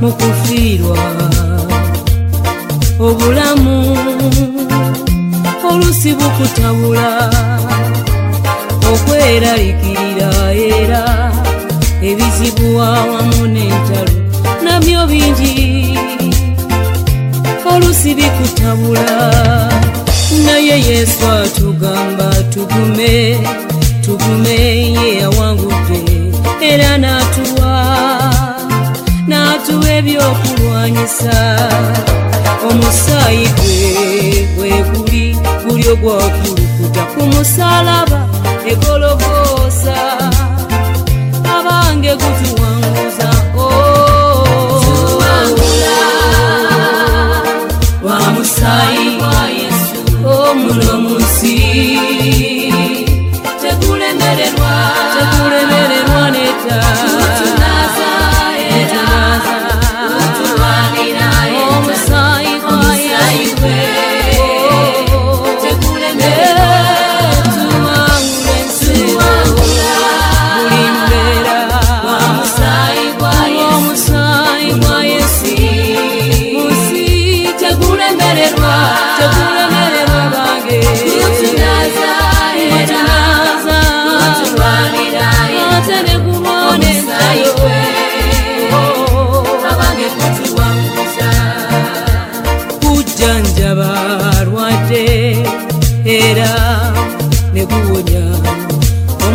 mu kufiirwa obulamu olusi bukutabula okweraliikirira era ebizibu awamu n'entalo nabyo bingi. Olusi bikutabula naye yesu atugamba tugume tugume ye yawangudde era n'atuwa n'ebyokulwanyisa omusaayi gwe gwe guli guli ogwakulukuta ku musalaba egologoosa. Abange gutuwanguza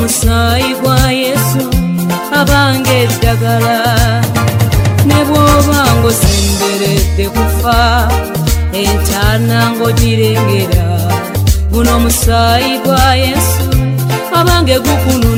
omusaayi gwa yesu abanga eddagala. Ne bwoba ng'osemberedde kufa entaana ng'ogirengera guno omusaayi gwa yesu abange gukuno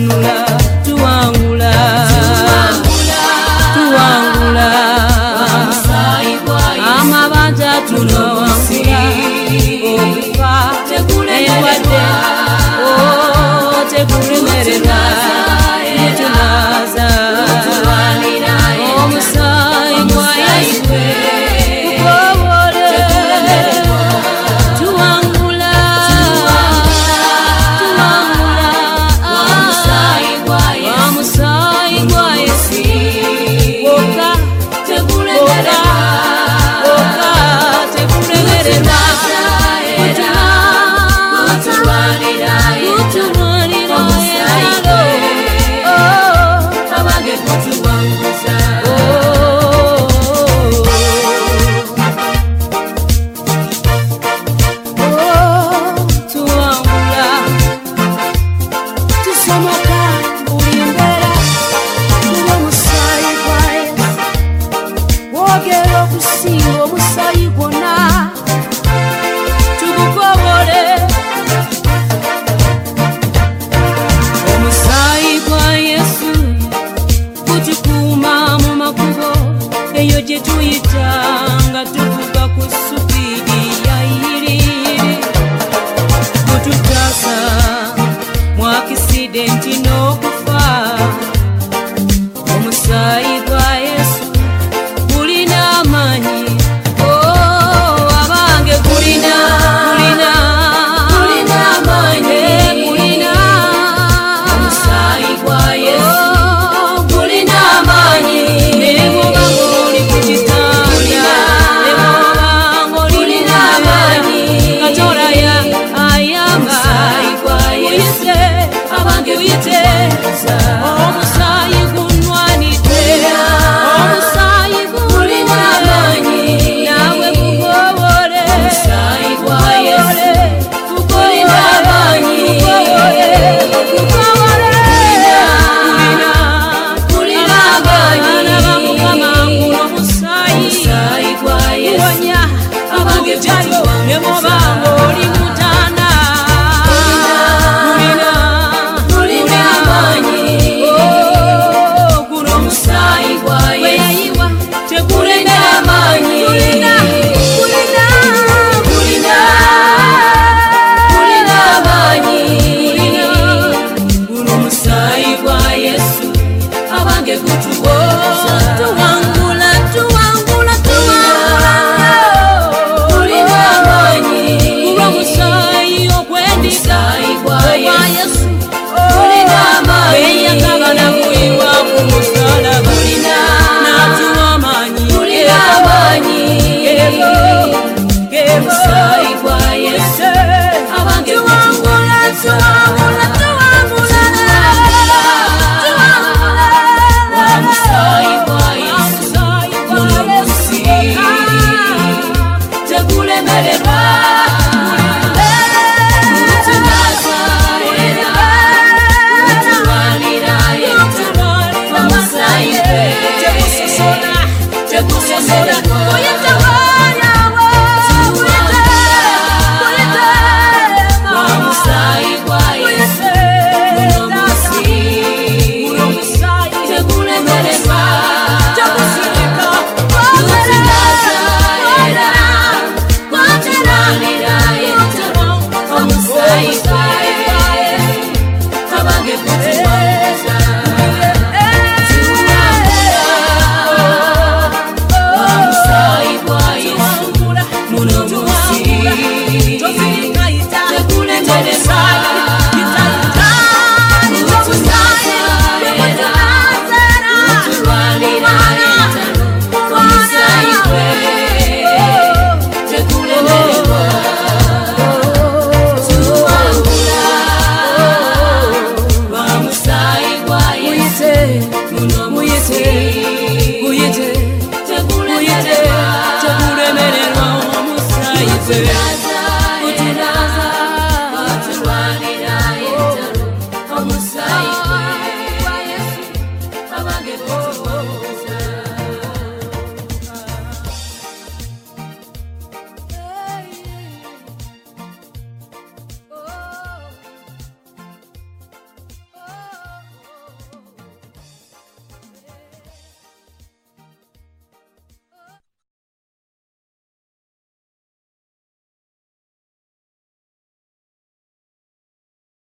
ibyayo ni mu bango rimwe